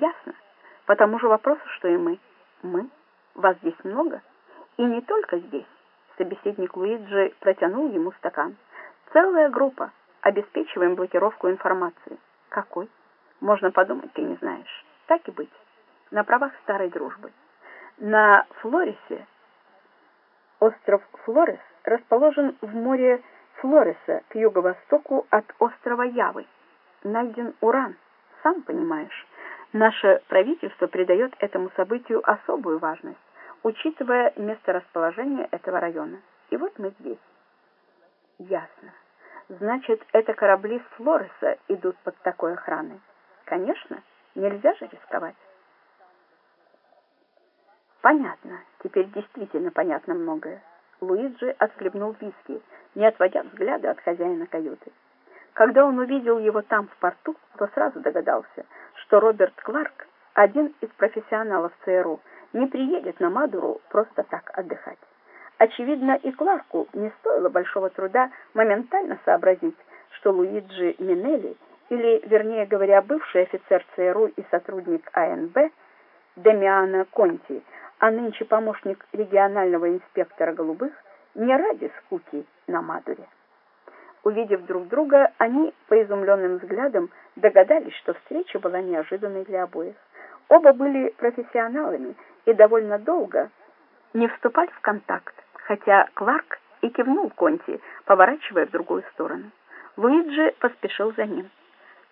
Ясно. По тому же вопросу, что и мы. Мы? Вас здесь много? И не только здесь. Собеседник Луиджи протянул ему стакан. Целая группа. Обеспечиваем блокировку информации. Какой? Можно подумать, ты не знаешь. Так и быть. На правах старой дружбы. На Флорисе, остров Флорес расположен в море Флореса к юго-востоку от острова Явы. Найден уран, сам понимаешь. Наше правительство придает этому событию особую важность, учитывая месторасположение этого района. И вот мы здесь. Ясно. Значит, это корабли с Флореса идут под такой охраной. Конечно, нельзя же рисковать. Понятно. Теперь действительно понятно многое. Луиджи отхлебнул виски, не отводя взгляда от хозяина каюты. Когда он увидел его там, в порту, то сразу догадался, что Роберт Кларк, один из профессионалов ЦРУ, не приедет на Мадуру просто так отдыхать. Очевидно, и Кларку не стоило большого труда моментально сообразить, что Луиджи Минелли, или, вернее говоря, бывший офицер ЦРУ и сотрудник АНБ Демиана Конти, а нынче помощник регионального инспектора голубых, не ради скуки на Мадуре. Увидев друг друга, они по изумленным взглядам догадались, что встреча была неожиданной для обоих. Оба были профессионалами и довольно долго не вступали в контакт, хотя Кларк и кивнул Конти, поворачивая в другую сторону. Луиджи поспешил за ним.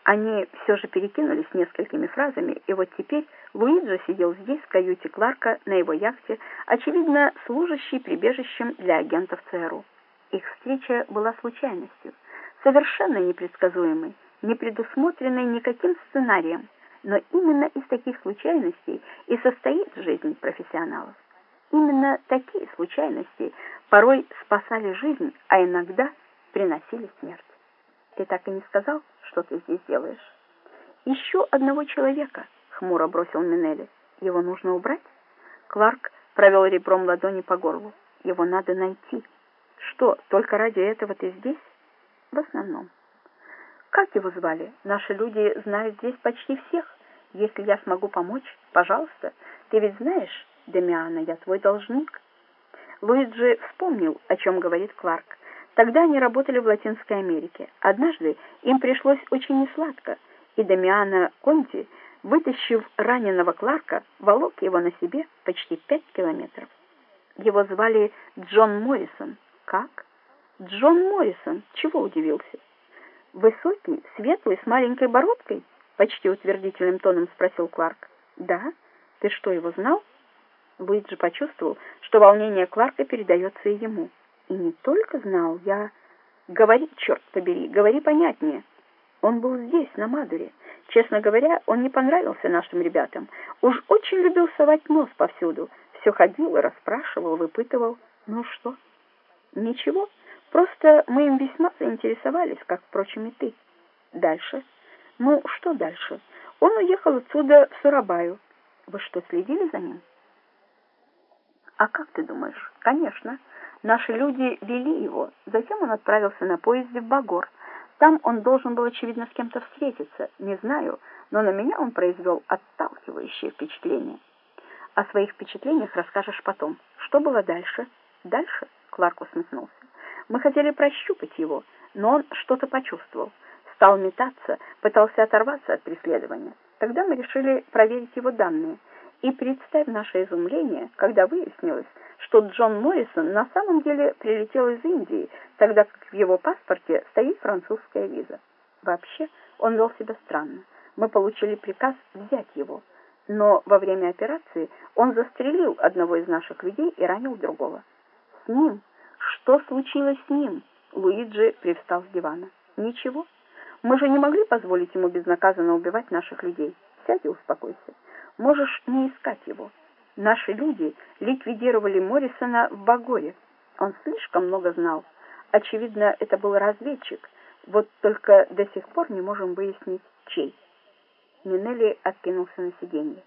Они все же перекинулись несколькими фразами, и вот теперь Луиджи сидел здесь, в каюте Кларка, на его яхте, очевидно, служащий прибежищем для агентов ЦРУ. Их встреча была случайностью, совершенно непредсказуемой, не предусмотренной никаким сценарием, но именно из таких случайностей и состоит жизнь профессионалов. Именно такие случайности порой спасали жизнь, а иногда приносили смерть. Ты так и не сказал, что ты здесь делаешь? Еще одного человека, хмуро бросил Минелли. Его нужно убрать? Кларк провел ребром ладони по горлу. Его надо найти. Что, только ради этого ты здесь? В основном. Как его звали? Наши люди знают здесь почти всех. Если я смогу помочь, пожалуйста. Ты ведь знаешь, Демиана, я твой должник. Луиджи вспомнил, о чем говорит Кларк. Тогда они работали в Латинской Америке. Однажды им пришлось очень несладко, и Дамиана Конти, вытащив раненого Кларка, волок его на себе почти пять километров. Его звали Джон Моррисон. Как? Джон Моррисон. Чего удивился? Высокий, светлый, с маленькой бородкой? Почти утвердительным тоном спросил Кларк. Да? Ты что, его знал? Луиджи почувствовал, что волнение Кларка передается и ему. И не только знал, я... Говори, черт побери, говори понятнее. Он был здесь, на Мадуре. Честно говоря, он не понравился нашим ребятам. Уж очень любил совать нос повсюду. Все ходил и расспрашивал, выпытывал. Ну что? Ничего. Просто мы им весьма заинтересовались, как, впрочем, и ты. Дальше? Ну, что дальше? Он уехал отсюда в Сурабаю. Вы что, следили за ним? А как ты думаешь? Конечно. Наши люди вели его. Затем он отправился на поезде в Багор. Там он должен был, очевидно, с кем-то встретиться. Не знаю, но на меня он произвел отталкивающее впечатление. О своих впечатлениях расскажешь потом. Что было дальше? Дальше? Кларк усмехнулся. Мы хотели прощупать его, но он что-то почувствовал. Стал метаться, пытался оторваться от преследования. Тогда мы решили проверить его данные — и представь наше изумление, когда выяснилось, что Джон Моррисон на самом деле прилетел из Индии, тогда как в его паспорте стоит французская виза. Вообще, он вел себя странно. Мы получили приказ взять его, но во время операции он застрелил одного из наших людей и ранил другого. С ним? Что случилось с ним? Луиджи привстал с дивана. Ничего. Мы же не могли позволить ему безнаказанно убивать наших людей. Сядь и успокойся. Можешь не искать его. Наши люди ликвидировали Моррисона в Багоре. Он слишком много знал. Очевидно, это был разведчик. Вот только до сих пор не можем выяснить, чей. Минелли откинулся на сиденье.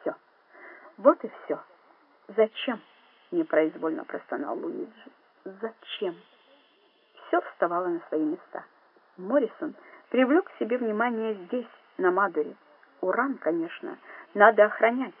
Все. Вот и все. Зачем? Непроизвольно простонал Луиджи. Зачем? Все вставало на свои места. Моррисон привлек к себе внимание здесь, на Мадуре. уран, конечно, надо охранять.